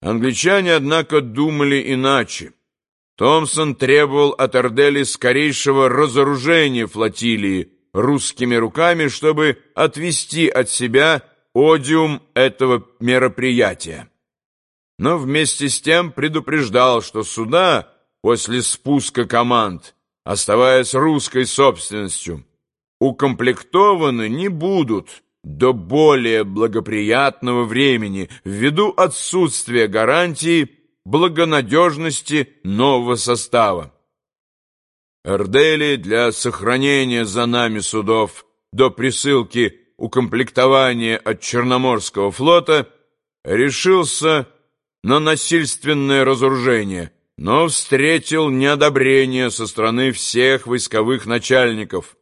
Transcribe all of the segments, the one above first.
Англичане, однако, думали иначе. Томпсон требовал от Ордели скорейшего разоружения флотилии русскими руками, чтобы отвести от себя одиум этого мероприятия. Но вместе с тем предупреждал, что суда после спуска команд, оставаясь русской собственностью, укомплектованы не будут до более благоприятного времени ввиду отсутствия гарантии благонадежности нового состава. Эрдели для сохранения за нами судов до присылки укомплектования от Черноморского флота решился на насильственное разоружение, но встретил неодобрение со стороны всех войсковых начальников,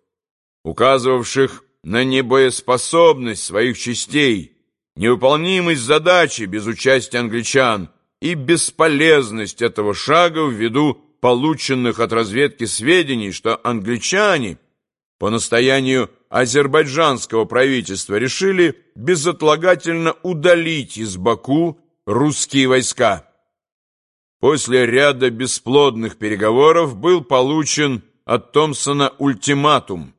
указывавших на небоеспособность своих частей, невыполнимость задачи без участия англичан и бесполезность этого шага ввиду полученных от разведки сведений, что англичане по настоянию азербайджанского правительства решили безотлагательно удалить из Баку русские войска. После ряда бесплодных переговоров был получен от Томпсона ультиматум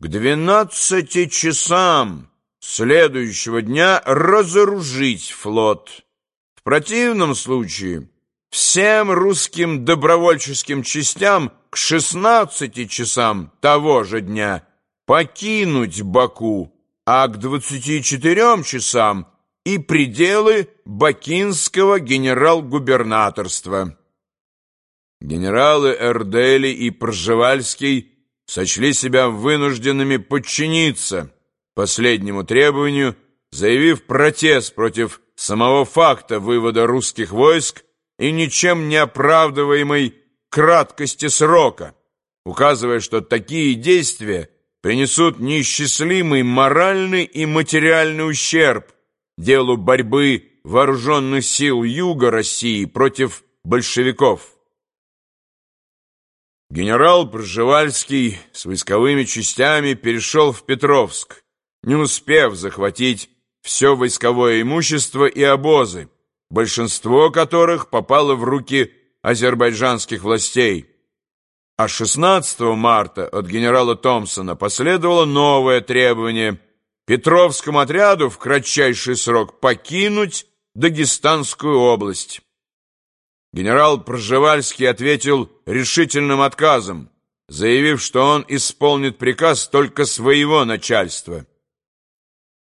к двенадцати часам следующего дня разоружить флот. В противном случае всем русским добровольческим частям к шестнадцати часам того же дня покинуть Баку, а к двадцати четырем часам и пределы бакинского генерал-губернаторства. Генералы Эрдели и Пржевальский сочли себя вынужденными подчиниться последнему требованию, заявив протест против самого факта вывода русских войск и ничем не оправдываемой краткости срока, указывая, что такие действия принесут неисчислимый моральный и материальный ущерб делу борьбы вооруженных сил Юга России против большевиков. Генерал Пржевальский с войсковыми частями перешел в Петровск, не успев захватить все войсковое имущество и обозы, большинство которых попало в руки азербайджанских властей. А 16 марта от генерала Томпсона последовало новое требование Петровскому отряду в кратчайший срок покинуть Дагестанскую область. Генерал Пржевальский ответил решительным отказом, заявив, что он исполнит приказ только своего начальства.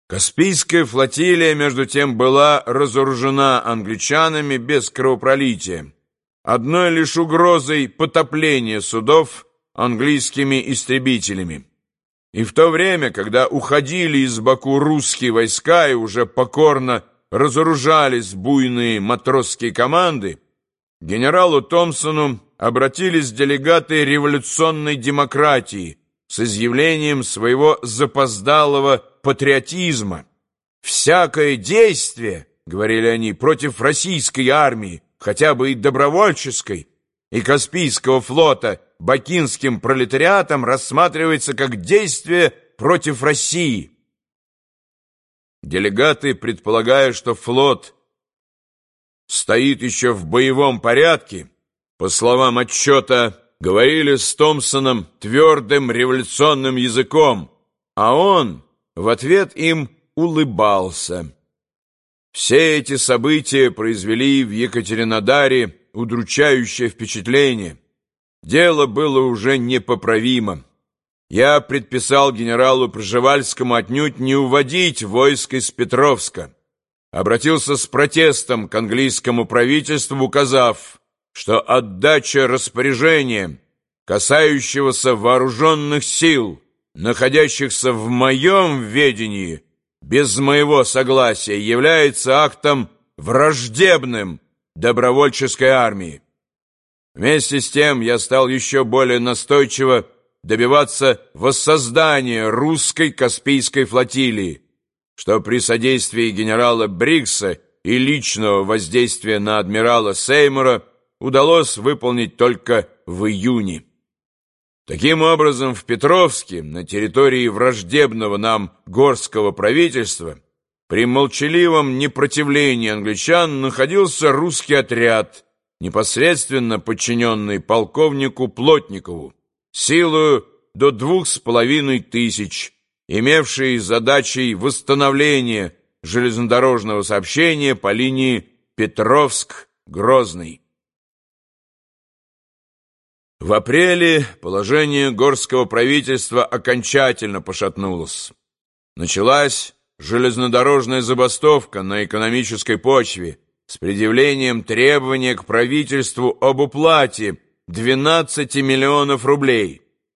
Каспийская флотилия, между тем, была разоружена англичанами без кровопролития, одной лишь угрозой потопления судов английскими истребителями. И в то время, когда уходили из Баку русские войска и уже покорно разоружались буйные матросские команды, генералу Томпсону обратились делегаты революционной демократии с изъявлением своего запоздалого патриотизма. «Всякое действие, — говорили они, — против российской армии, хотя бы и добровольческой, и Каспийского флота бакинским пролетариатом рассматривается как действие против России». Делегаты, предполагая, что флот стоит еще в боевом порядке, по словам отчета, говорили с Томпсоном твердым революционным языком, а он в ответ им улыбался. Все эти события произвели в Екатеринодаре удручающее впечатление. Дело было уже непоправимо. Я предписал генералу Пржевальскому отнюдь не уводить войск из Петровска обратился с протестом к английскому правительству, указав, что отдача распоряжения, касающегося вооруженных сил, находящихся в моем ведении, без моего согласия, является актом враждебным добровольческой армии. Вместе с тем я стал еще более настойчиво добиваться воссоздания русской Каспийской флотилии, что при содействии генерала Брикса и личного воздействия на адмирала Сеймура удалось выполнить только в июне. Таким образом, в Петровске, на территории враждебного нам горского правительства, При молчаливом непротивлении англичан находился русский отряд, непосредственно подчиненный полковнику Плотникову, силою до двух с половиной тысяч, имевший задачей восстановления железнодорожного сообщения по линии Петровск-Грозный. В апреле положение горского правительства окончательно пошатнулось. Началась железнодорожная забастовка на экономической почве с предъявлением требования к правительству об уплате 12 миллионов рублей.